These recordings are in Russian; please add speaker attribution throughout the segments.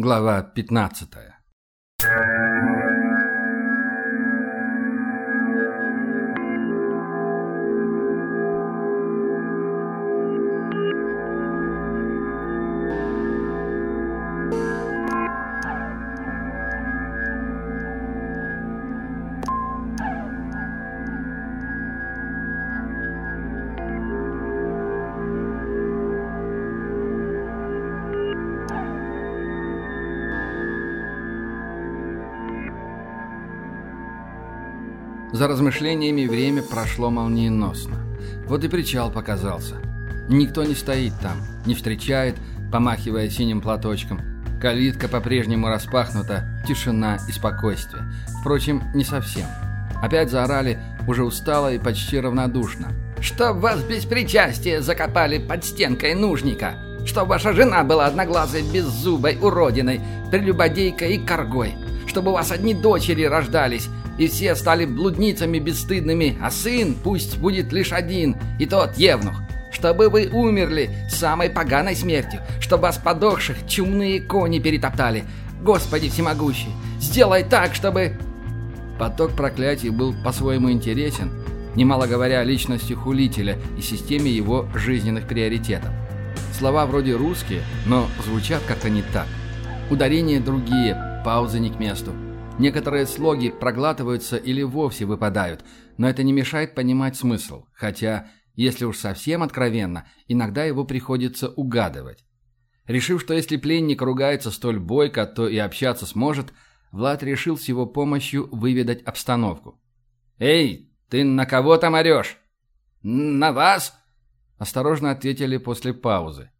Speaker 1: Глава 15 размышлениями время прошло молниеносно. Вот и причал показался. Никто не стоит там, не встречает, помахивая синим платочком. Калитка по-прежнему распахнута, тишина и спокойствие. Впрочем, не совсем. Опять заорали, уже устало и почти равнодушно.
Speaker 2: «Чтоб вас без причастия закопали под стенкой нужника! Чтоб ваша жена была одноглазой, беззубой, уродиной, прелюбодейкой и коргой! Чтобы у вас одни дочери рождались, и все стали блудницами бесстыдными, а сын пусть будет лишь один, и тот Евнух. Чтобы вы умерли самой поганой смертью, чтобы вас подохших чумные кони перетоптали. Господи всемогущий, сделай так, чтобы...»
Speaker 1: Поток проклятий был по-своему интересен, немало говоря о личности хулителя и системе его жизненных приоритетов. Слова вроде русские, но звучат как-то не так. Ударения другие, паузы не к месту. Некоторые слоги проглатываются или вовсе выпадают, но это не мешает понимать смысл, хотя, если уж совсем откровенно, иногда его приходится угадывать. Решив, что если пленник ругается столь бойко, то и общаться сможет, Влад решил с его помощью выведать обстановку. «Эй, ты на кого там орешь?»
Speaker 2: «На вас?»
Speaker 1: – осторожно ответили после паузы.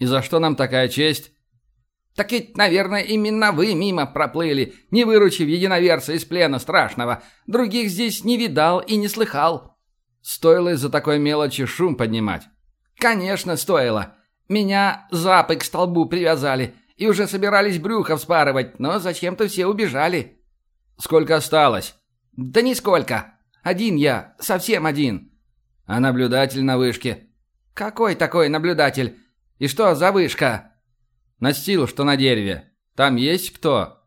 Speaker 1: «И за что нам такая честь?»
Speaker 2: Так ведь, наверное, именно вы мимо проплыли, не выручив единоверца из плена страшного. Других здесь не видал и не слыхал.
Speaker 1: Стоило из-за такой мелочи шум поднимать?
Speaker 2: Конечно, стоило. Меня запы к столбу привязали и уже собирались брюхо вспарывать, но зачем-то все убежали.
Speaker 1: Сколько осталось?
Speaker 2: Да нисколько. Один я, совсем один.
Speaker 1: А наблюдатель на вышке?
Speaker 2: Какой такой наблюдатель? И что за вышка?
Speaker 1: Настил, что на дереве. Там есть кто?»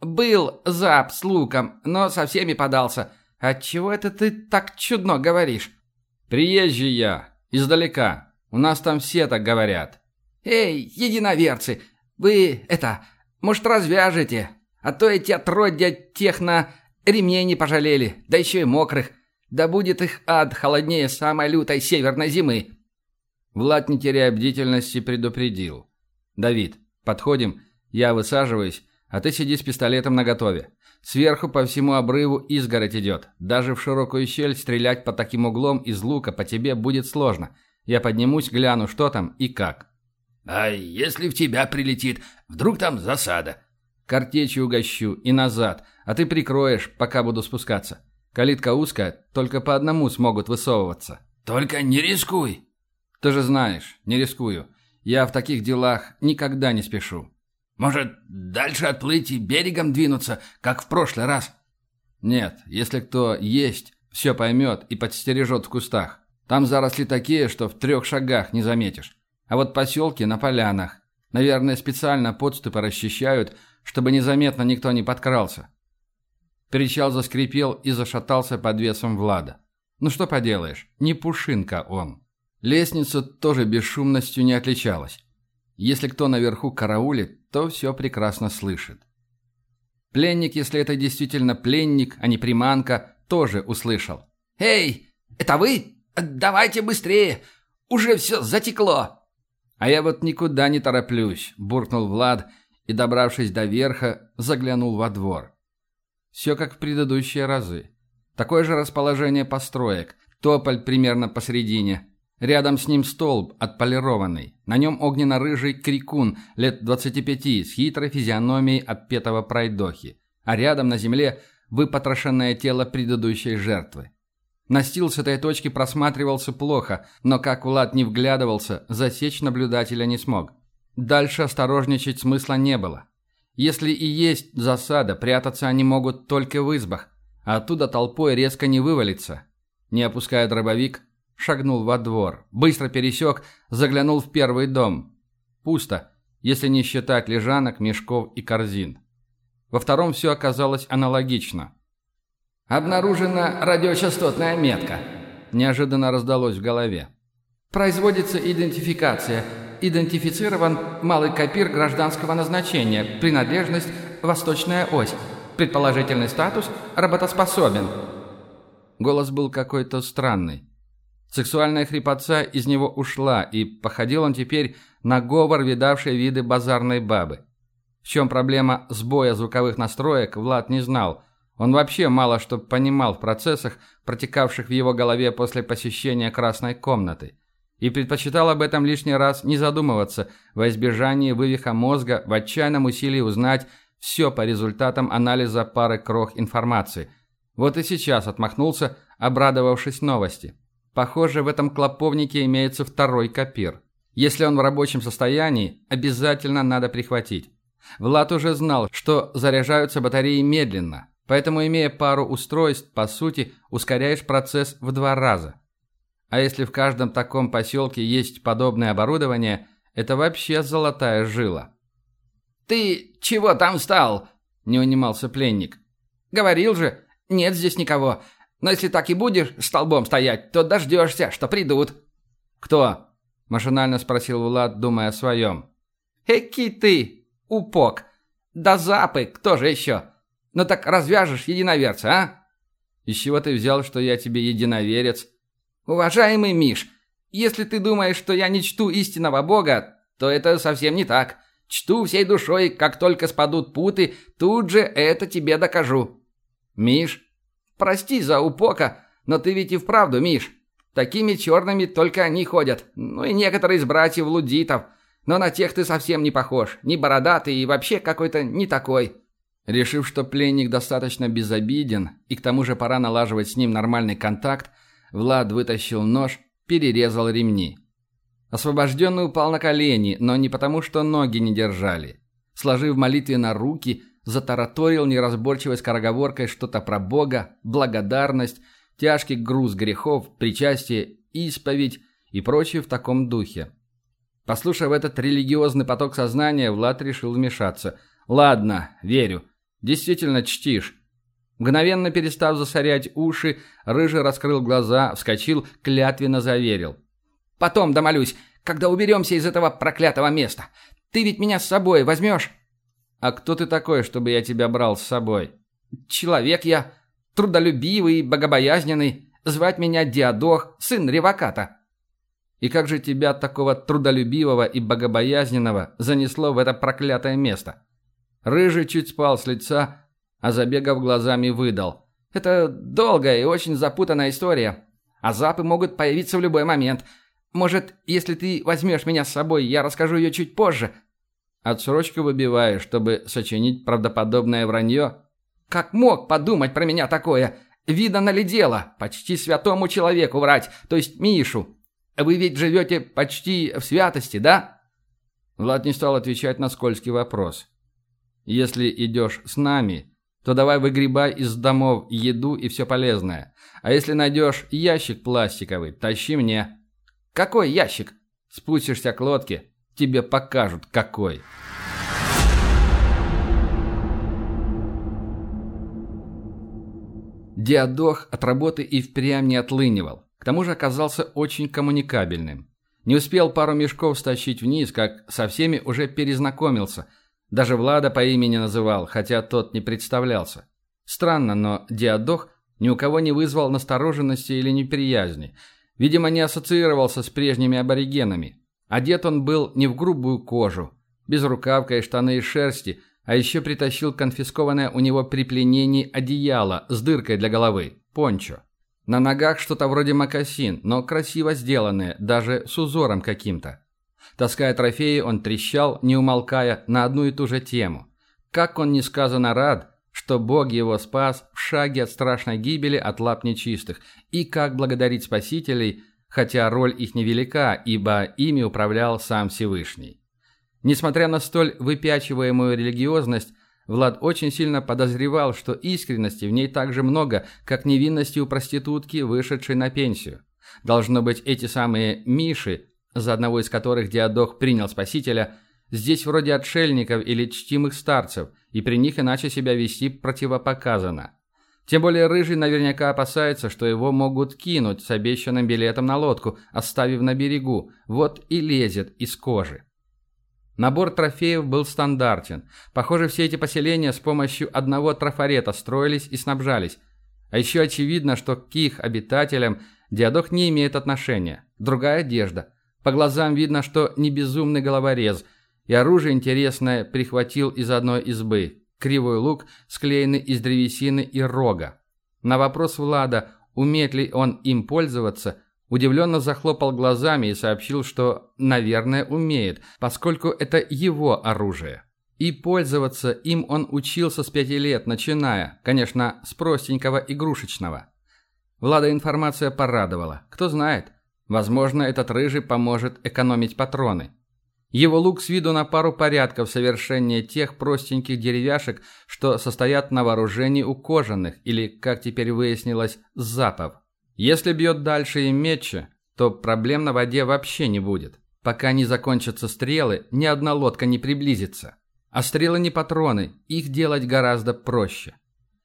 Speaker 2: «Был зап с луком, но со всеми подался. Отчего это ты так чудно говоришь?»
Speaker 1: «Приезжий я. Издалека. У нас там все так говорят».
Speaker 2: «Эй, единоверцы, вы, это, может, развяжете? А то эти отродья тех на ремней не пожалели, да еще и мокрых. Да будет их ад холоднее самой лютой северной зимы».
Speaker 1: Влад, не теряя бдительности, предупредил. «Давид, подходим, я высаживаюсь, а ты сиди с пистолетом наготове. Сверху по всему обрыву изгородь идет. Даже в широкую щель стрелять по таким углом из лука по тебе будет сложно. Я поднимусь, гляну, что там и как».
Speaker 3: «А если в тебя прилетит? Вдруг там засада?»
Speaker 1: «Картечью угощу и назад, а ты прикроешь, пока буду спускаться. Калитка узкая, только по одному смогут высовываться».
Speaker 3: «Только не рискуй!»
Speaker 1: «Ты же знаешь, не рискую. Я в таких делах никогда не спешу.
Speaker 3: Может, дальше отплыть и берегом двинуться, как в прошлый раз?
Speaker 1: Нет, если кто есть, все поймет и подстережет в кустах. Там заросли такие, что в трех шагах не заметишь. А вот поселки на полянах. Наверное, специально подступы расчищают, чтобы незаметно никто не подкрался. Причал заскрипел и зашатался под весом Влада. Ну что поделаешь, не пушинка он. Лестница тоже бесшумностью не отличалась. Если кто наверху караулит, то все прекрасно слышит. Пленник, если это действительно пленник, а не приманка, тоже услышал.
Speaker 2: «Эй, это вы? Давайте быстрее! Уже все затекло!»
Speaker 1: «А я вот никуда не тороплюсь», — буркнул Влад и, добравшись до верха, заглянул во двор. Все как в предыдущие разы. Такое же расположение построек, тополь примерно посередине, Рядом с ним столб, отполированный. На нем огненно-рыжий крикун лет 25 с хитрой физиономией отпетого пройдохи. А рядом на земле выпотрошенное тело предыдущей жертвы. Настил с этой точки просматривался плохо, но как Влад не вглядывался, засечь наблюдателя не смог. Дальше осторожничать смысла не было. Если и есть засада, прятаться они могут только в избах, а оттуда толпой резко не вывалиться. Не опуская дробовик, шагнул во двор, быстро пересек, заглянул в первый дом. Пусто. если не считать лежанок, мешков и корзин. Во втором все оказалось аналогично.
Speaker 2: «Обнаружена радиочастотная метка», – неожиданно раздалось в голове. «Производится идентификация. Идентифицирован малый копир гражданского назначения. Принадлежность – восточная ось. Предположительный статус – работоспособен».
Speaker 1: Голос был какой-то странный. Сексуальная хрипотца из него ушла, и походил он теперь на говор, видавший виды базарной бабы. В чем проблема сбоя звуковых настроек, Влад не знал. Он вообще мало что понимал в процессах, протекавших в его голове после посещения красной комнаты. И предпочитал об этом лишний раз не задумываться, во избежание вывиха мозга в отчаянном усилии узнать все по результатам анализа пары крох информации – вот и сейчас отмахнулся, обрадовавшись новости. Похоже, в этом клоповнике имеется второй копир. Если он в рабочем состоянии, обязательно надо прихватить. Влад уже знал, что заряжаются батареи медленно, поэтому, имея пару устройств, по сути, ускоряешь процесс в два раза. А если в каждом таком поселке есть подобное оборудование, это вообще золотая жила.
Speaker 2: «Ты чего там стал?» – не унимался пленник. «Говорил же, «Нет здесь никого. Но если так и будешь столбом стоять, то дождешься, что придут».
Speaker 1: «Кто?» – машинально спросил Влад, думая о своем.
Speaker 2: «Эки ты, упок. Да запы, кто же еще? Ну так развяжешь единоверца, а?»
Speaker 1: «Из чего ты взял, что я тебе единоверец?»
Speaker 2: «Уважаемый Миш, если ты думаешь, что я не чту истинного Бога, то это совсем не так. Чту всей душой, как только спадут путы, тут же это тебе докажу». «Миш, прости за упока, но ты ведь и вправду Миш. Такими черными только они ходят. Ну и некоторые из братьев лудитов. Но на тех ты совсем не похож. Не бородатый и вообще какой-то не такой».
Speaker 1: Решив, что пленник достаточно безобиден, и к тому же пора налаживать с ним нормальный контакт, Влад вытащил нож, перерезал ремни. Освобожденный упал на колени, но не потому, что ноги не держали. Сложив молитве на руки, затараторил неразборчивой скороговоркой что-то про Бога, благодарность, тяжкий груз грехов, причастие, исповедь и прочее в таком духе. Послушав этот религиозный поток сознания, Влад решил вмешаться. «Ладно, верю. Действительно чтишь». Мгновенно перестав засорять уши, Рыжий раскрыл глаза, вскочил, клятвенно заверил.
Speaker 2: «Потом домолюсь, когда уберемся из этого проклятого места. Ты ведь меня с собой возьмешь?»
Speaker 1: «А кто ты такой, чтобы я тебя брал с собой?»
Speaker 2: «Человек я, трудолюбивый, богобоязненный. Звать меня Диадох, сын Реваката».
Speaker 1: «И как же тебя, такого трудолюбивого и богобоязненного, занесло в это проклятое место?» Рыжий чуть спал с лица, а забегав глазами выдал.
Speaker 2: «Это долгая и очень запутанная история. А запы могут появиться в любой момент. Может, если ты возьмешь меня с собой, я расскажу ее чуть позже,
Speaker 1: Отсрочку выбиваешь, чтобы сочинить правдоподобное вранье?
Speaker 2: Как мог подумать про меня такое? Видано ли? Почти святому человеку врать, то есть Мишу. Вы ведь живете почти в святости, да?
Speaker 1: Влад не стал отвечать на скользкий вопрос. Если идешь с нами, то давай выгребай из домов еду и все полезное. А если найдешь ящик пластиковый, тащи мне.
Speaker 2: Какой ящик?
Speaker 1: Спустишься к лодке, Тебе покажут, какой. Диадох от работы и впрямь не отлынивал. К тому же оказался очень коммуникабельным. Не успел пару мешков стащить вниз, как со всеми уже перезнакомился. Даже Влада по имени называл, хотя тот не представлялся. Странно, но Диадох ни у кого не вызвал настороженности или неприязни. Видимо, не ассоциировался с прежними аборигенами. Одет он был не в грубую кожу, без рукавка и штаны из шерсти, а еще притащил конфискованное у него при пленении одеяло с дыркой для головы, пончо. На ногах что-то вроде мокасин, но красиво сделанное, даже с узором каким-то. Таская трофеи, он трещал, не умолкая, на одну и ту же тему. Как он несказанно рад, что Бог его спас в шаге от страшной гибели от лап нечистых, и как благодарить спасителей – хотя роль их невелика, ибо ими управлял сам Всевышний. Несмотря на столь выпячиваемую религиозность, Влад очень сильно подозревал, что искренности в ней так же много, как невинности у проститутки, вышедшей на пенсию. Должно быть, эти самые «Миши», за одного из которых Диадох принял Спасителя, Здесь вроде отшельников или чтимых старцев, и при них иначе себя вести противопоказано. Тем более Рыжий наверняка опасается, что его могут кинуть с обещанным билетом на лодку, оставив на берегу. Вот и лезет из кожи. Набор трофеев был стандартен. Похоже, все эти поселения с помощью одного трафарета строились и снабжались. А еще очевидно, что к их обитателям Диадох не имеет отношения. Другая одежда. По глазам видно, что не безумный головорез. И оружие интересное прихватил из одной избы. Кривой лук, склеенный из древесины и рога. На вопрос Влада, умеет ли он им пользоваться, удивленно захлопал глазами и сообщил, что, наверное, умеет, поскольку это его оружие. И пользоваться им он учился с пяти лет, начиная, конечно, с простенького игрушечного. Влада информация порадовала. Кто знает, возможно, этот рыжий поможет экономить патроны. Его лук с виду на пару порядков совершеннее тех простеньких деревяшек, что состоят на вооружении у кожаных, или, как теперь выяснилось, запов. Если бьет дальше и мече, то проблем на воде вообще не будет. Пока не закончатся стрелы, ни одна лодка не приблизится. А стрелы не патроны, их делать гораздо проще.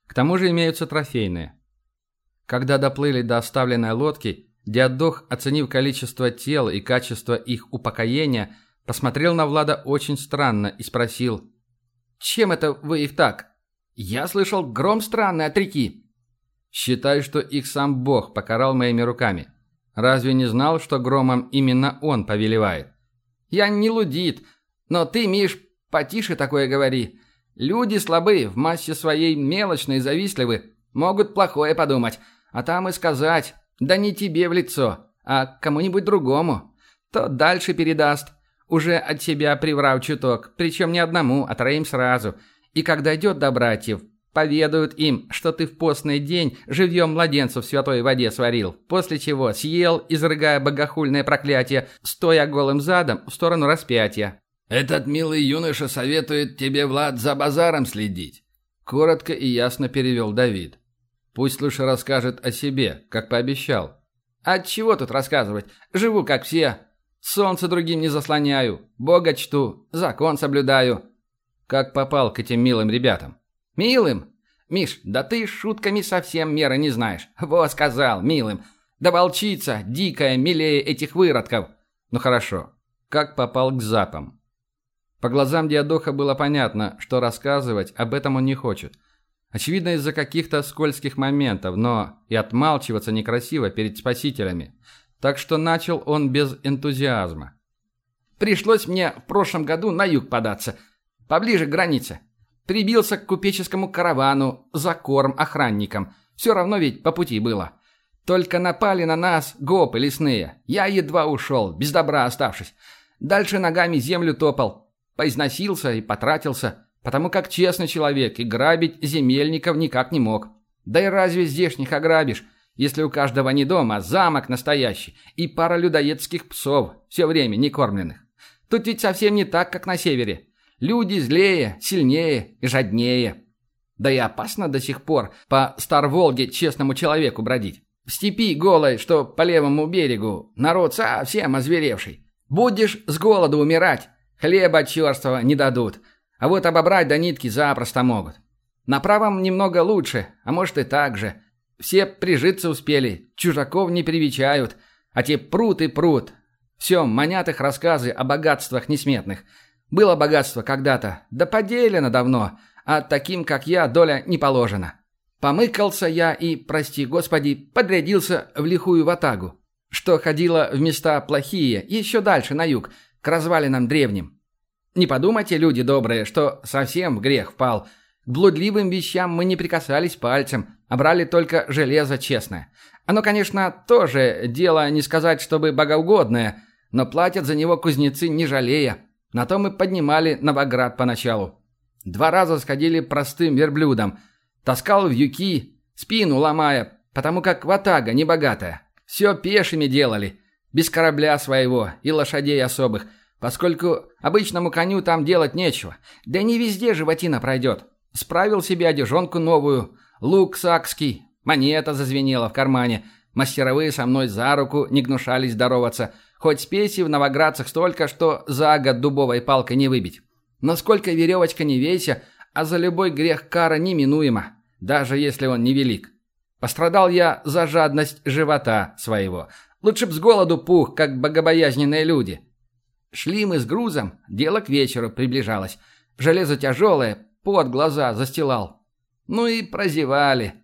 Speaker 1: К тому же имеются трофейные. Когда доплыли до оставленной лодки, Диадох, оценив количество тел и качество их упокоения, Посмотрел на Влада очень странно и спросил. «Чем это вы их так? Я слышал гром странный от реки». «Считай, что их сам Бог покарал моими руками. Разве не знал, что громом именно он повелевает?»
Speaker 2: «Я не лудит, но ты, Миш, потише такое говори. Люди слабые, в массе своей мелочные, завистливы, могут плохое подумать, а там и сказать, да не тебе в лицо, а кому-нибудь другому. То дальше передаст, уже от себя приврав чуток, причем не одному, а троим сразу. И когда идет до братьев, поведают им, что ты в постный день живьем младенцев в святой воде сварил, после чего съел, изрыгая богохульное проклятие, стоя голым задом в сторону распятия.
Speaker 3: «Этот милый юноша советует тебе, Влад, за базаром следить», —
Speaker 1: коротко и ясно перевел Давид. «Пусть лучше расскажет о себе, как пообещал».
Speaker 2: «От чего тут рассказывать? Живу, как все. Солнце другим не заслоняю, Бога чту, закон соблюдаю.
Speaker 1: Как попал к этим милым ребятам?
Speaker 2: Милым? Миш, да ты шутками совсем меры не знаешь. Во сказал, милым. Да волчица, дикая, милее этих выродков.
Speaker 1: Ну хорошо. Как попал к запам? По глазам Диадоха было понятно, что рассказывать об этом он не хочет. Очевидно, из-за каких-то скользких моментов, но и отмалчиваться некрасиво перед спасителями так что начал он без энтузиазма.
Speaker 2: «Пришлось мне в прошлом году на юг податься, поближе к границе. Прибился к купеческому каравану за корм охранникам. Все равно ведь по пути было. Только напали на нас гопы лесные. Я едва ушел, без добра оставшись. Дальше ногами землю топал. Поизносился и потратился, потому как честный человек и грабить земельников никак не мог. Да и разве здешних ограбишь? Если у каждого не дом, а замок настоящий, и пара людоедских псов, все время не кормленных. Тут ведь совсем не так, как на севере. Люди злее, сильнее и жаднее. Да и опасно до сих пор по Стар-Волге честному человеку бродить. В степи голой, что по левому берегу, народ совсем озверевший. Будешь с голоду умирать, хлеба черствого не дадут. А вот обобрать до нитки запросто могут. На правом немного лучше, а может и так же. Все прижиться успели, чужаков не привечают, а те прут и прут. Все, манят их рассказы о богатствах несметных. Было богатство когда-то, да поделено давно, а таким, как я, доля не положена. Помыкался я и, прости господи, подрядился в лихую ватагу, что ходила в места плохие, еще дальше, на юг, к развалинам древним. Не подумайте, люди добрые, что совсем в грех впал – блудливым вещам мы не прикасались пальцем, а брали только железо честное. Оно, конечно, тоже дело не сказать, чтобы богоугодное, но платят за него кузнецы не жалея. На то мы поднимали Новоград поначалу. Два раза сходили простым верблюдом. Таскал в юки, спину ломая, потому как ватага небогатая. Все пешими делали, без корабля своего и лошадей особых, поскольку обычному коню там делать нечего. Да не везде животина пройдет. Справил себе одежонку новую, лук сакский, монета зазвенела в кармане. Мастеровые со мной за руку не гнушались здороваться. Хоть спеси в Новоградцах столько, что за год дубовой палкой не выбить. Но сколько веревочка не веся, а за любой грех кара неминуема, даже если он невелик. Пострадал я за жадность живота своего. Лучше б с голоду пух, как богобоязненные люди. Шли мы с грузом, дело к вечеру приближалось. Железо тяжелое, под глаза застилал. Ну и прозевали.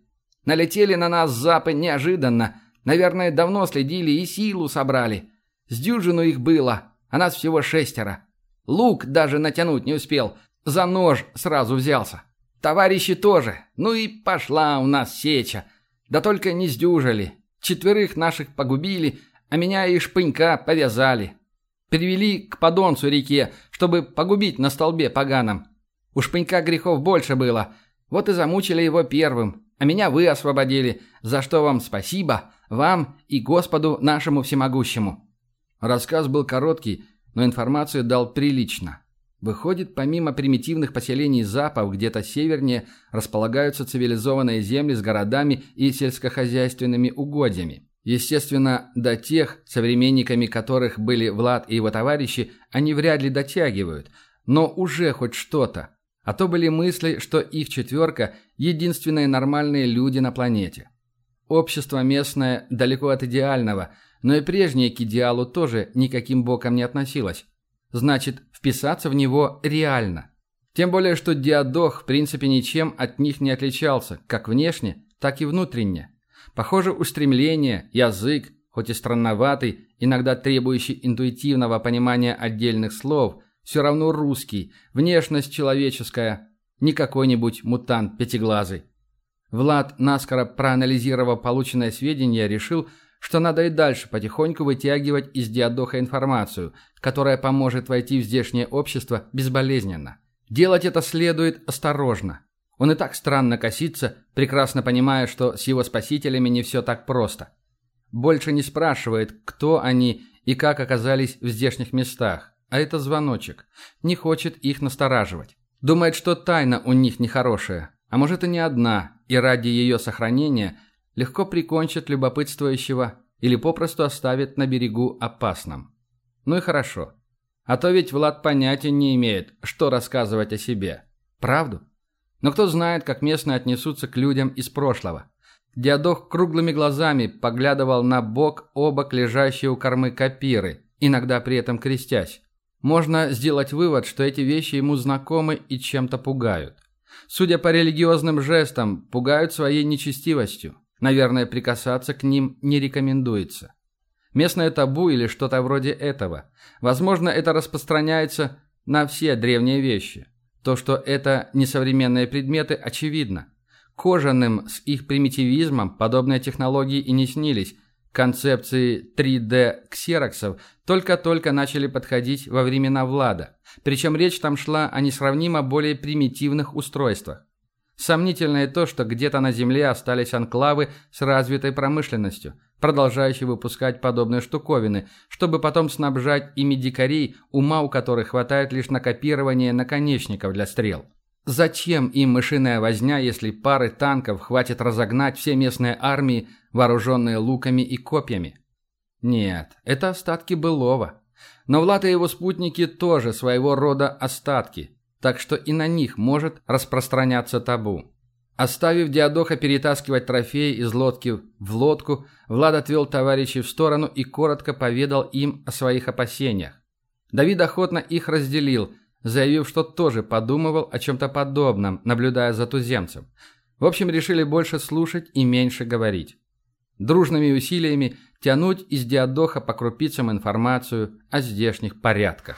Speaker 2: Налетели на нас запы неожиданно. Наверное, давно следили и силу собрали. С дюжину их было, а нас всего шестеро. Лук даже натянуть не успел. За нож сразу взялся. Товарищи тоже. Ну и пошла у нас сеча. Да только не сдюжили. Четверых наших погубили, а меня и шпынька повязали. Привели к подонцу реке, чтобы погубить на столбе поганом. У шпынька грехов больше было. Вот и замучили его первым, а меня вы освободили, за что вам спасибо, вам и Господу нашему всемогущему».
Speaker 1: Рассказ был короткий, но информацию дал прилично. Выходит, помимо примитивных поселений Запов, где-то севернее располагаются цивилизованные земли с городами и сельскохозяйственными угодьями. Естественно, до тех, современниками которых были Влад и его товарищи, они вряд ли дотягивают, но уже хоть что-то. А то были мысли, что их четверка – единственные нормальные люди на планете. Общество местное далеко от идеального, но и прежнее к идеалу тоже никаким боком не относилось. Значит, вписаться в него реально. Тем более, что Диадох в принципе ничем от них не отличался, как внешне, так и внутренне. Похоже, устремление, язык, хоть и странноватый, иногда требующий интуитивного понимания отдельных слов, все равно русский, внешность человеческая, не какой-нибудь мутант пятиглазый. Влад, наскоро проанализировав полученное сведения, решил, что надо и дальше потихоньку вытягивать из диадоха информацию, которая поможет войти в здешнее общество безболезненно. Делать это следует осторожно. Он и так странно косится, прекрасно понимая, что с его спасителями не все так просто. Больше не спрашивает, кто они и как оказались в здешних местах, а это звоночек. Не хочет их настораживать. Думает, что тайна у них нехорошая, а может и не одна, и ради ее сохранения – легко прикончит любопытствующего или попросту оставит на берегу опасном. Ну и хорошо. А то ведь Влад понятия не имеет, что рассказывать о себе. Правду? Но кто знает, как местные отнесутся к людям из прошлого. Диадох круглыми глазами поглядывал на бок о бок лежащие у кормы копиры, иногда при этом крестясь. Можно сделать вывод, что эти вещи ему знакомы и чем-то пугают. Судя по религиозным жестам, пугают своей нечестивостью. Наверное, прикасаться к ним не рекомендуется. Местное табу или что-то вроде этого. Возможно, это распространяется на все древние вещи. То, что это несовременные предметы, очевидно. Кожаным с их примитивизмом подобные технологии и не снились. Концепции 3D-ксероксов только-только начали подходить во времена Влада. Причем речь там шла о несравнимо более примитивных устройствах. Сомнительно и то, что где-то на Земле остались анклавы с развитой промышленностью, продолжающие выпускать подобные штуковины, чтобы потом снабжать ими дикарей, ума у которых хватает лишь на копирование наконечников для стрел. Зачем им мышиная возня, если пары танков хватит разогнать все местные армии, вооруженные луками и копьями? Нет, это остатки былого. Но Влад и его спутники тоже своего рода остатки – так что и на них может распространяться табу. Оставив Диадоха перетаскивать трофеи из лодки в лодку, Влад отвел товарищей в сторону и коротко поведал им о своих опасениях. Давид охотно их разделил, заявив, что тоже подумывал о чем-то подобном, наблюдая за туземцем. В общем, решили больше слушать и меньше говорить. Дружными усилиями тянуть из Диадоха по крупицам информацию о здешних порядках.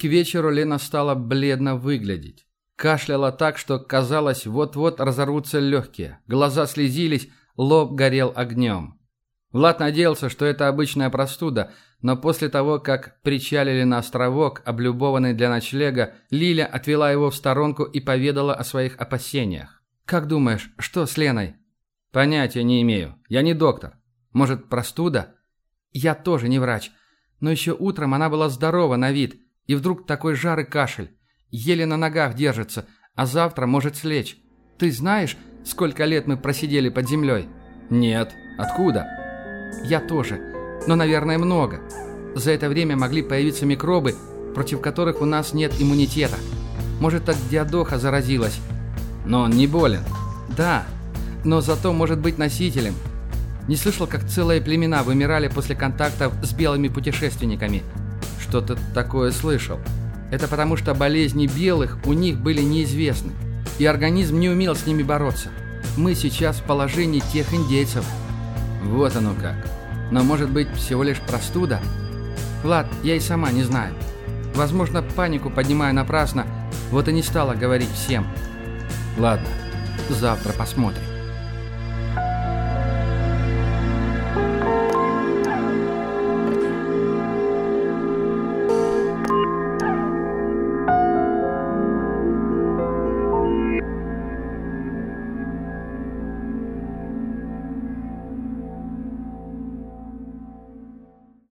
Speaker 1: К вечеру Лена стала бледно выглядеть. Кашляла так, что казалось, вот-вот разорвутся легкие. Глаза слезились, лоб горел огнем. Влад надеялся, что это обычная простуда, но после того, как причалили на островок, облюбованный для ночлега, Лиля отвела его в сторонку и поведала о своих опасениях. «Как думаешь, что с Леной?» «Понятия не имею. Я не доктор. Может, простуда?» «Я тоже не врач. Но еще утром она была здорова на вид. И вдруг такой жар и кашель. Еле на ногах держится, а завтра может слечь. Ты знаешь, сколько лет мы просидели под землей?
Speaker 3: Нет. Откуда?
Speaker 1: Я тоже. Но, наверное, много. За это время могли появиться микробы, против которых у нас нет иммунитета. Может, от диадоха заразилась.
Speaker 3: Но он не болен.
Speaker 1: Да, но зато может быть носителем. Не слышал, как целые племена вымирали после контактов с белыми путешественниками.
Speaker 3: Что-то такое слышал.
Speaker 1: Это потому, что болезни белых у них были неизвестны, и организм не умел с ними бороться. Мы сейчас в положении тех индейцев.
Speaker 3: Вот оно как. Но может быть всего лишь простуда?
Speaker 1: Влад, я и сама не знаю. Возможно, панику поднимаю напрасно, вот и не стала говорить всем.
Speaker 3: Ладно, завтра посмотрим.